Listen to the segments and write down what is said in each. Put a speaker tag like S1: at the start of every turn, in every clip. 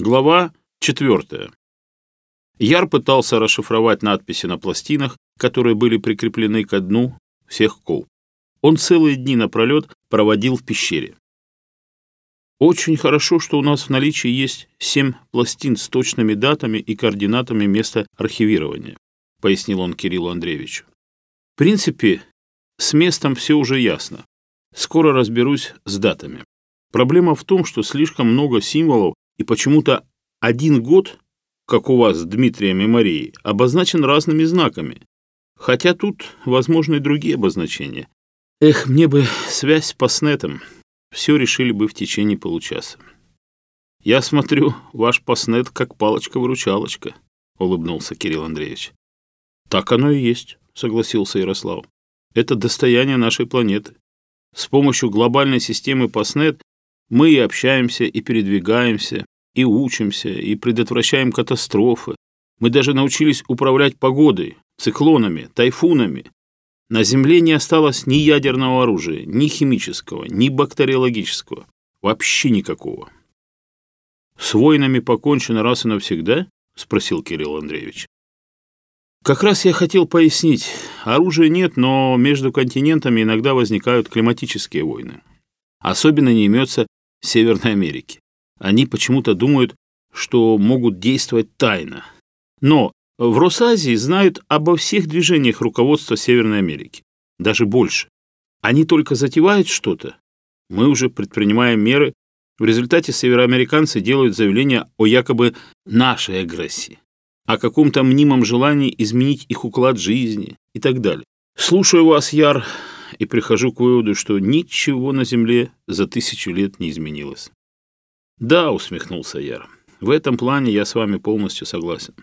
S1: Глава 4. Яр пытался расшифровать надписи на пластинах, которые были прикреплены к дну всех колб. Он целые дни напролет проводил в пещере. Очень хорошо, что у нас в наличии есть семь пластин с точными датами и координатами места архивирования, пояснил он Кириллу Андреевичу. В принципе, с местом все уже ясно. Скоро разберусь с датами. Проблема в том, что слишком много символов и почему-то один год, как у вас с Дмитрием и Марией, обозначен разными знаками. Хотя тут, возможны и другие обозначения. Эх, мне бы связь с Паснетом. Все решили бы в течение получаса. «Я смотрю, ваш паснет как палочка-выручалочка», — улыбнулся Кирилл Андреевич. «Так оно и есть», — согласился Ярослав. «Это достояние нашей планеты. С помощью глобальной системы паснет мы и общаемся, и передвигаемся, и учимся, и предотвращаем катастрофы. Мы даже научились управлять погодой, циклонами, тайфунами. На Земле не осталось ни ядерного оружия, ни химического, ни бактериологического. Вообще никакого. «С войнами покончено раз и навсегда?» – спросил Кирилл Андреевич. Как раз я хотел пояснить. Оружия нет, но между континентами иногда возникают климатические войны. Особенно не имется Северной Америки. Они почему-то думают, что могут действовать тайно. Но в Росазии знают обо всех движениях руководства Северной Америки. Даже больше. Они только затевают что-то. Мы уже предпринимаем меры. В результате североамериканцы делают заявление о якобы нашей агрессии, о каком-то мнимом желании изменить их уклад жизни и так далее. Слушаю вас, Яр, и прихожу к выводу, что ничего на Земле за тысячу лет не изменилось. Да, усмехнулся Яр. В этом плане я с вами полностью согласен.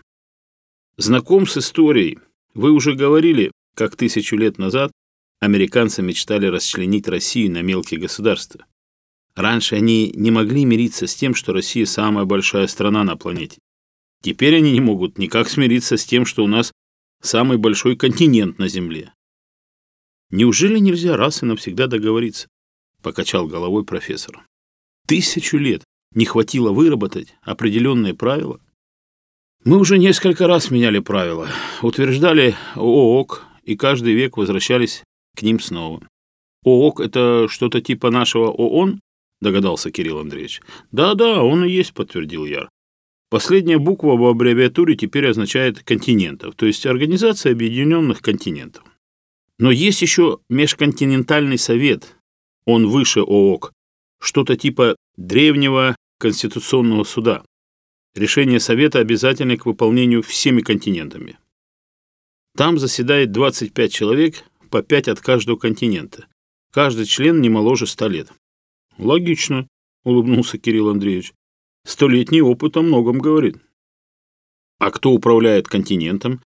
S1: Знаком с историей. Вы уже говорили, как тысячу лет назад американцы мечтали расчленить Россию на мелкие государства. Раньше они не могли мириться с тем, что Россия самая большая страна на планете. Теперь они не могут никак смириться с тем, что у нас самый большой континент на Земле. Неужели нельзя раз и навсегда договориться? Покачал головой профессор. Тысячу лет не хватило выработать определенные правила? Мы уже несколько раз меняли правила, утверждали ООК и каждый век возвращались к ним снова. ООК – это что-то типа нашего ООН, догадался Кирилл Андреевич. Да-да, он и есть, подтвердил Яр. Последняя буква в аббревиатуре теперь означает континентов, то есть Организация Объединенных Континентов. Но есть еще Межконтинентальный Совет, он выше ООК, что-то типа древнего Конституционного суда. Решение Совета обязательно к выполнению всеми континентами. Там заседает 25 человек, по 5 от каждого континента. Каждый член не моложе 100 лет. Логично, улыбнулся Кирилл Андреевич. Столетний опыт о многом говорит. А кто управляет континентом?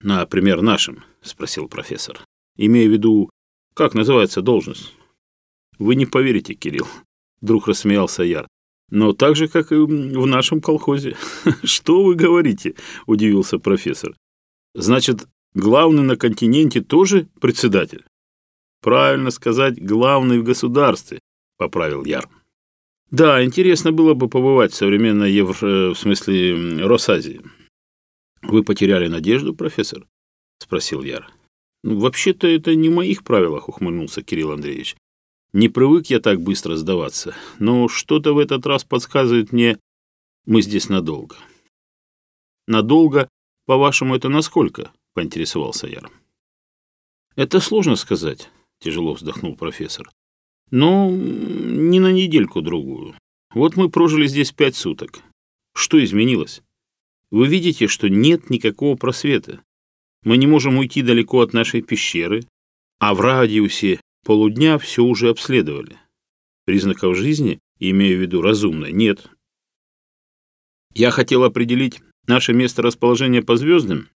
S1: Например, нашим, спросил профессор. Имея в виду, как называется должность? Вы не поверите, Кирилл, вдруг рассмеялся Яр. «Но так же, как и в нашем колхозе». «Что вы говорите?» – удивился профессор. «Значит, главный на континенте тоже председатель?» «Правильно сказать, главный в государстве», – поправил Яр. «Да, интересно было бы побывать в современной Евро... Э, в смысле Росазии». «Вы потеряли надежду, профессор?» – спросил Яр. «Ну, «Вообще-то это не в моих правилах», – ухмыльнулся Кирилл Андреевич. Не привык я так быстро сдаваться, но что-то в этот раз подсказывает мне, мы здесь надолго. Надолго, по-вашему, это насколько? Поинтересовался Яр. Это сложно сказать, тяжело вздохнул профессор. Но не на недельку-другую. Вот мы прожили здесь пять суток. Что изменилось? Вы видите, что нет никакого просвета. Мы не можем уйти далеко от нашей пещеры, а в радиусе полудня все уже обследовали. Признаков жизни, имею в виду разумной, нет. Я хотел определить наше место расположения по звездам.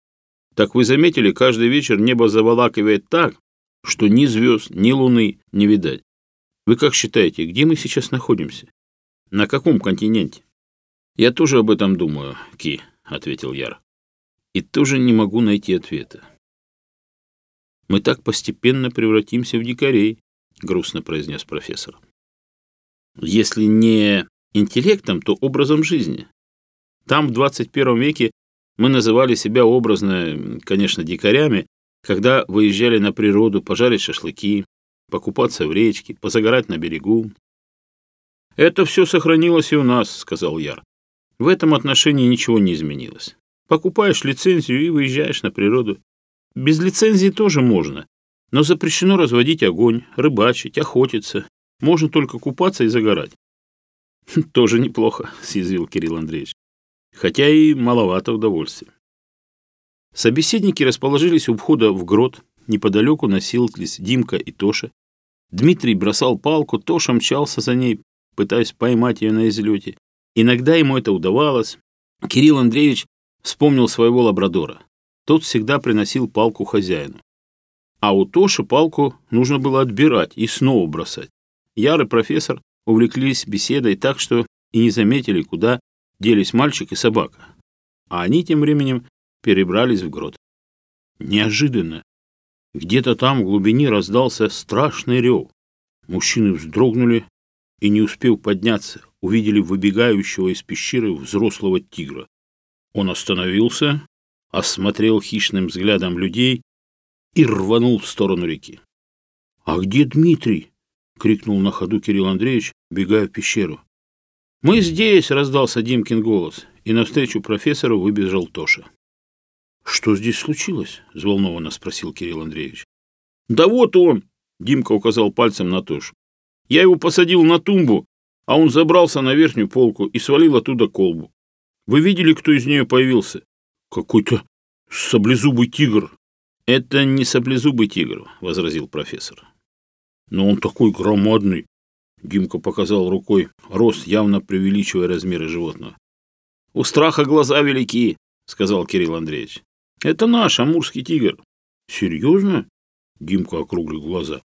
S1: Так вы заметили, каждый вечер небо заволакивает так, что ни звезд, ни луны не видать. Вы как считаете, где мы сейчас находимся? На каком континенте? Я тоже об этом думаю, Ки, ответил Яр. И тоже не могу найти ответа. Мы так постепенно превратимся в дикарей, грустно произнес профессор. Если не интеллектом, то образом жизни. Там в 21 веке мы называли себя образно, конечно, дикарями, когда выезжали на природу пожарить шашлыки, покупаться в речке, позагорать на берегу. «Это все сохранилось и у нас», — сказал Яр. «В этом отношении ничего не изменилось. Покупаешь лицензию и выезжаешь на природу. Без лицензии тоже можно, но запрещено разводить огонь, рыбачить, охотиться. Можно только купаться и загорать. «Тоже неплохо», — съязвил Кирилл Андреевич. «Хотя и маловато удовольствия». Собеседники расположились у входа в грот. Неподалеку носились Димка и Тоша. Дмитрий бросал палку, Тоша мчался за ней, пытаясь поймать ее на излете. Иногда ему это удавалось. Кирилл Андреевич вспомнил своего лабрадора. Тот всегда приносил палку хозяину. А у Тоши палку нужно было отбирать и снова бросать. Ярый профессор увлеклись беседой так, что и не заметили, куда делись мальчик и собака. А они тем временем перебрались в грот. Неожиданно где-то там в глубине раздался страшный рев. Мужчины вздрогнули и, не успев подняться, увидели выбегающего из пещеры взрослого тигра. Он остановился, осмотрел хищным взглядом людей и рванул в сторону реки. «А где Дмитрий?» — крикнул на ходу Кирилл Андреевич, бегая в пещеру. «Мы здесь!» — раздался Димкин голос, и навстречу профессору выбежал Тоша. «Что здесь случилось?» — взволнованно спросил Кирилл Андреевич. «Да вот он!» — Димка указал пальцем на Тошу. «Я его посадил на тумбу, а он забрался на верхнюю полку и свалил оттуда колбу. Вы видели, кто из нее появился? Какой-то саблезубый тигр. Это не саблезубый тигр, возразил профессор. Но он такой громадный. Димка показал рукой рост, явно преувеличивая размеры животного. «У страха глаза велики», — сказал Кирилл Андреевич. «Это наш амурский тигр». «Серьезно?» — Димка округлил глаза.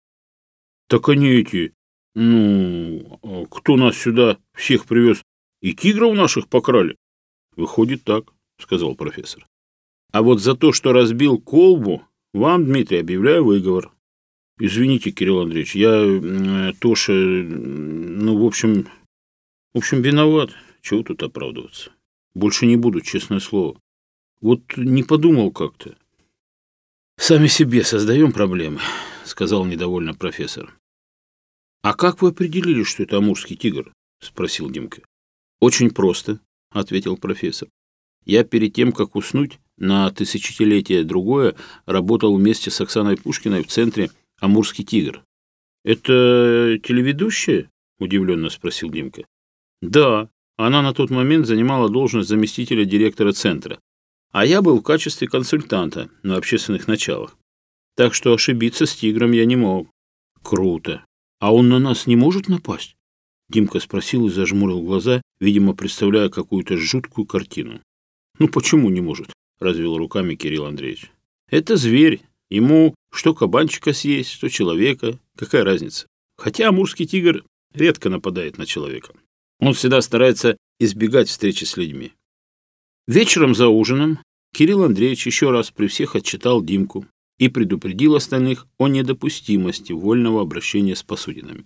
S1: «Так они эти... Ну, а кто нас сюда всех привез? И тигров наших покрали?» «Выходит так». — сказал профессор. «А вот за то, что разбил колбу, вам, Дмитрий, объявляю выговор». «Извините, Кирилл Андреевич, я, э, Тоша, ну, в общем, в общем, виноват. Чего тут оправдываться? Больше не буду, честное слово. Вот не подумал как-то». «Сами себе создаем проблемы», — сказал недовольно профессор. «А как вы определили, что это амурский тигр?» — спросил Димка. «Очень просто», — ответил профессор. Я перед тем, как уснуть, на тысячелетие другое работал вместе с Оксаной Пушкиной в центре «Амурский тигр». «Это телеведущая?» – удивленно спросил Димка. «Да, она на тот момент занимала должность заместителя директора центра, а я был в качестве консультанта на общественных началах. Так что ошибиться с тигром я не мог». «Круто. А он на нас не может напасть?» Димка спросил и зажмурил глаза, видимо, представляя какую-то жуткую картину. Ну почему не может? Развел руками Кирилл Андреевич. Это зверь. Ему что кабанчика съесть, что человека. Какая разница? Хотя амурский тигр редко нападает на человека. Он всегда старается избегать встречи с людьми. Вечером за ужином Кирилл Андреевич еще раз при всех отчитал Димку и предупредил остальных о недопустимости вольного обращения с посудинами.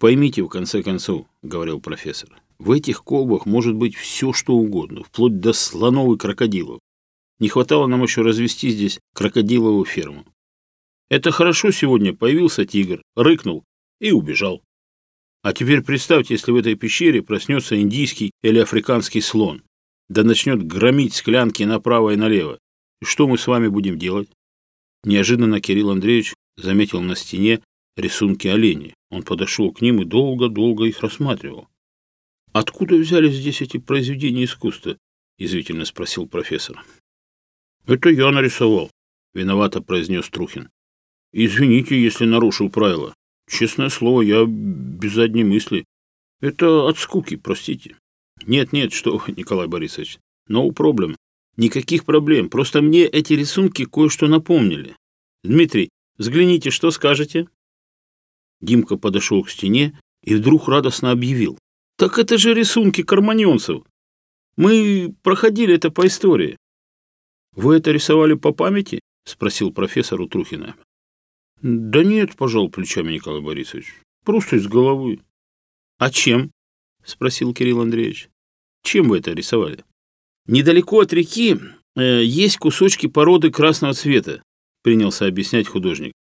S1: «Поймите, в конце концов», — говорил профессор, в этих колбах может быть все, что угодно, вплоть до слонов и крокодилов. Не хватало нам еще развести здесь крокодиловую ферму. Это хорошо сегодня появился тигр, рыкнул и убежал. А теперь представьте, если в этой пещере проснется индийский или африканский слон, да начнет громить склянки направо и налево. И что мы с вами будем делать? Неожиданно Кирилл Андреевич заметил на стене рисунки оленей. Он подошел к ним и долго-долго их рассматривал. «Откуда взялись здесь эти произведения искусства?» — язвительно спросил профессор. «Это я нарисовал», — виновато произнес Трухин. «Извините, если нарушил правила. Честное слово, я без задней мысли. Это от скуки, простите». «Нет-нет, что вы, Николай Борисович, no проблем. Никаких проблем, просто мне эти рисунки кое-что напомнили. Дмитрий, взгляните, что скажете?» Димка подошел к стене и вдруг радостно объявил. Так это же рисунки карманьонцев. Мы проходили это по истории. Вы это рисовали по памяти? Спросил профессор Утрухина. Да нет, пожал плечами Николай Борисович. Просто из головы. А чем? Спросил Кирилл Андреевич. Чем вы это рисовали? Недалеко от реки э, есть кусочки породы красного цвета, принялся объяснять художник.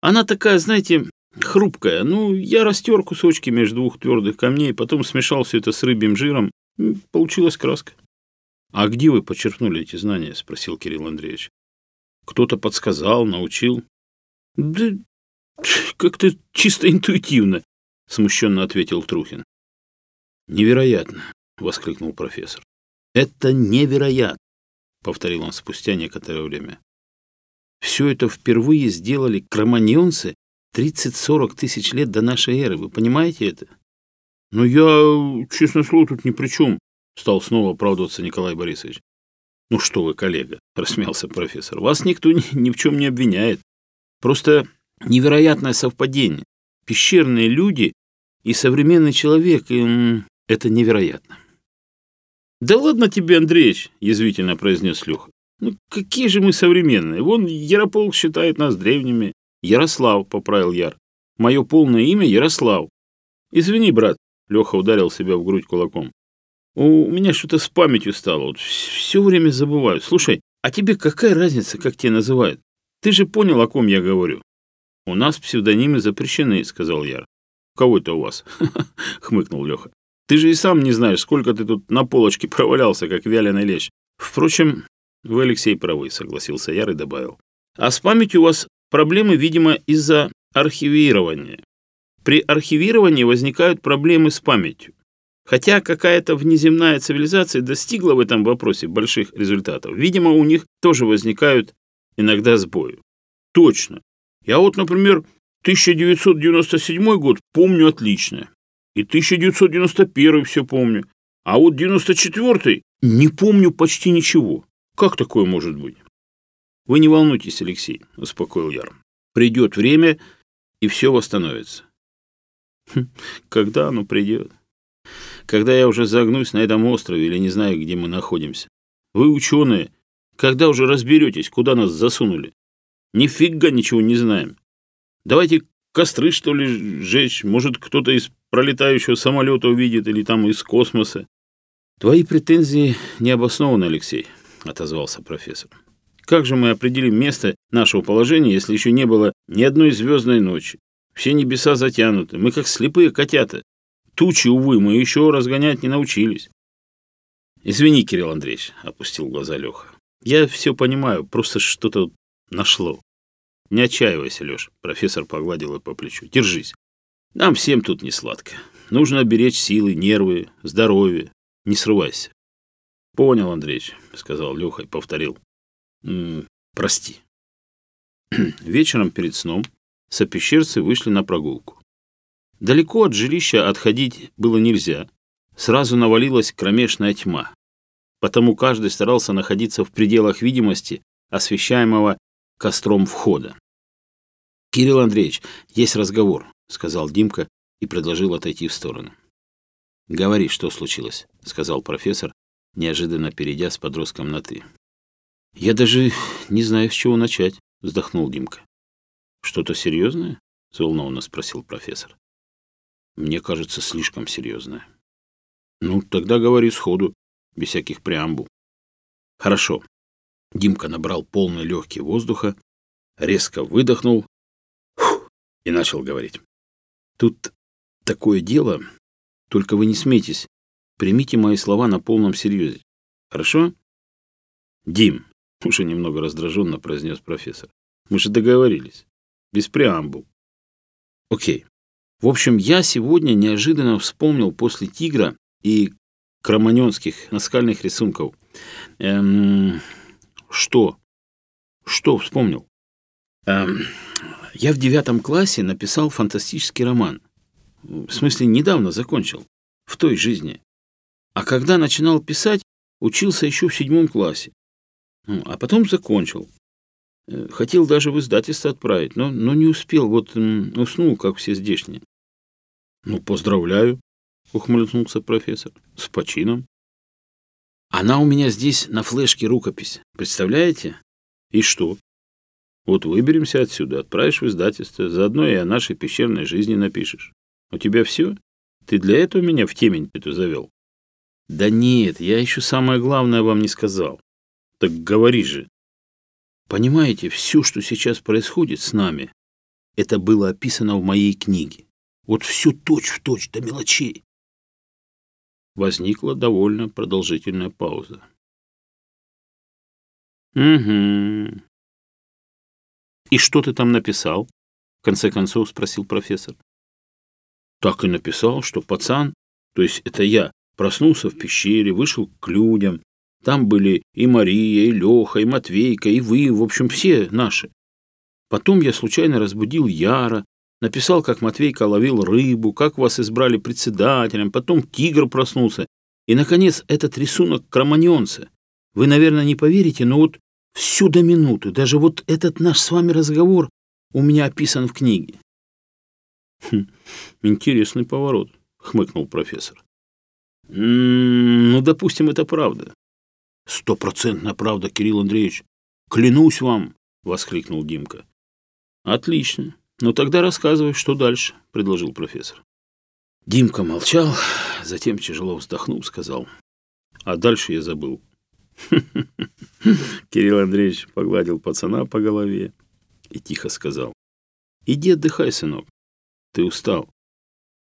S1: Она такая, знаете, хрупкая. Ну, я растер кусочки между двух твердых камней, потом смешал все это с рыбьим жиром. Получилась краска. «А где вы почерпнули эти знания?» — спросил Кирилл Андреевич. «Кто-то подсказал, научил?» «Да как-то чисто интуитивно», — смущенно ответил Трухин. «Невероятно!» — воскликнул профессор. «Это невероятно!» — повторил он спустя некоторое время. «Все это впервые сделали кроманьонцы 30 40 тысяч лет до нашей эры. Вы понимаете это? — Ну, я, честное слово, тут ни при чем, — стал снова оправдываться Николай Борисович. — Ну что вы, коллега, — рассмеялся профессор, — вас никто ни, ни в чем не обвиняет. Просто невероятное совпадение. Пещерные люди и современный человек, им это невероятно. — Да ладно тебе, Андреич, — язвительно произнес Люха. — Ну какие же мы современные? Вон Ярополк считает нас древними. «Ярослав», — поправил Яр. «Мое полное имя Ярослав». «Извини, брат», — Леха ударил себя в грудь кулаком. «У меня что-то с памятью стало. Вот все время забываю. Слушай, а тебе какая разница, как тебя называют? Ты же понял, о ком я говорю». «У нас псевдонимы запрещены», — сказал Яр. Кого это у вас?» — хмыкнул Леха. «Ты же и сам не знаешь, сколько ты тут на полочке провалялся, как вяленый лещ. Впрочем, вы, Алексей, правы», — согласился Яр и добавил. «А с памятью у вас Проблемы, видимо, из-за архивирования. При архивировании возникают проблемы с памятью. Хотя какая-то внеземная цивилизация достигла в этом вопросе больших результатов, видимо, у них тоже возникают иногда сбои. Точно. Я вот, например, 1997 год помню отлично. И 1991 все помню. А вот 94 не помню почти ничего. Как такое может быть? Вы не волнуйтесь, Алексей, успокоил Яр. Придет время, и все восстановится. Хм, когда оно придет? Когда я уже загнусь на этом острове или не знаю, где мы находимся. Вы ученые, когда уже разберетесь, куда нас засунули? Нифига ничего не знаем. Давайте костры, что ли, сжечь. Может, кто-то из пролетающего самолета увидит или там из космоса. Твои претензии необоснованы, Алексей, отозвался профессор. Как же мы определим место нашего положения, если еще не было ни одной звездной ночи? Все небеса затянуты, мы как слепые котята. Тучи, увы, мы еще разгонять не научились. «Извини, Кирилл Андреевич», — опустил глаза Леха. «Я все понимаю, просто что-то нашло». «Не отчаивайся, Леш», — профессор погладил его по плечу. «Держись. Нам всем тут не сладко. Нужно беречь силы, нервы, здоровье. Не срывайся». «Понял, Андреевич», — сказал Леха и повторил прости. Вечером перед сном соперщерцы вышли на прогулку. Далеко от жилища отходить было нельзя. Сразу навалилась кромешная тьма. Потому каждый старался находиться в пределах видимости, освещаемого костром входа. «Кирилл Андреевич, есть разговор», — сказал Димка и предложил отойти в сторону. «Говори, что случилось», — сказал профессор, неожиданно перейдя с подростком на «ты». «Я даже не знаю, с чего начать», — вздохнул Димка. «Что-то серьезное?» — взволнованно спросил профессор. «Мне кажется, слишком серьезное». «Ну, тогда говори сходу, без всяких преамбул». «Хорошо». Димка набрал полный легкий воздуха, резко выдохнул фу, и начал говорить. «Тут такое дело, только вы не смейтесь, примите мои слова на полном серьезе. Хорошо?» «Дим, уже немного раздраженно произнес профессор. Мы же договорились. Без преамбул. Окей. В общем, я сегодня неожиданно вспомнил после «Тигра» и кроманьонских наскальных рисунков. Эм, что? Что вспомнил? Эм, я в девятом классе написал фантастический роман. В смысле, недавно закончил. В той жизни. А когда начинал писать, учился еще в седьмом классе. А потом закончил. Э, хотел даже в издательство отправить, но, но не успел, вот уснул, как все здешние. «Ну, поздравляю», — ухмыльнулся профессор, — «с почином». «Она у меня здесь на флешке рукопись, представляете?» «И что?» «Вот выберемся отсюда, отправишь в издательство, заодно и о нашей пещерной жизни напишешь. У тебя все? Ты для этого меня в темень это завел?» «Да нет, я еще самое главное вам не сказал. Так говори же. Понимаете, все, что сейчас происходит с нами, это было описано в моей книге. Вот все точь-в-точь, до мелочей. Возникла довольно продолжительная пауза. «Угу. И что ты там написал?» В конце концов спросил профессор. Так и написал, что пацан, то есть это я, проснулся в пещере, вышел к людям, там были и Мария, и Леха, и Матвейка, и вы, в общем, все наши. Потом я случайно разбудил Яра, написал, как Матвейка ловил рыбу, как вас избрали председателем, потом тигр проснулся. И, наконец, этот рисунок кроманьонца. Вы, наверное, не поверите, но вот всю до минуты, даже вот этот наш с вами разговор у меня описан в книге. Хм, интересный поворот, хмыкнул профессор. «М -м, ну, допустим, это правда. «Стопроцентная правда, Кирилл Андреевич! Клянусь вам!» — воскликнул Димка. «Отлично. Ну тогда рассказывай, что дальше», — предложил профессор. Димка молчал, затем тяжело вздохнул, сказал. «А дальше я забыл». Кирилл Андреевич погладил пацана по голове и тихо сказал. «Иди отдыхай, сынок. Ты устал.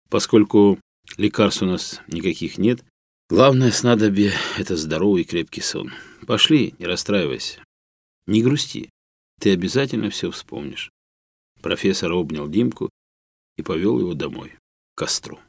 S1: Поскольку лекарств у нас никаких нет, Главное, снадобье — это здоровый и крепкий сон. Пошли, не расстраивайся. Не грусти. Ты обязательно все вспомнишь. Профессор обнял Димку и повел его домой, к костру.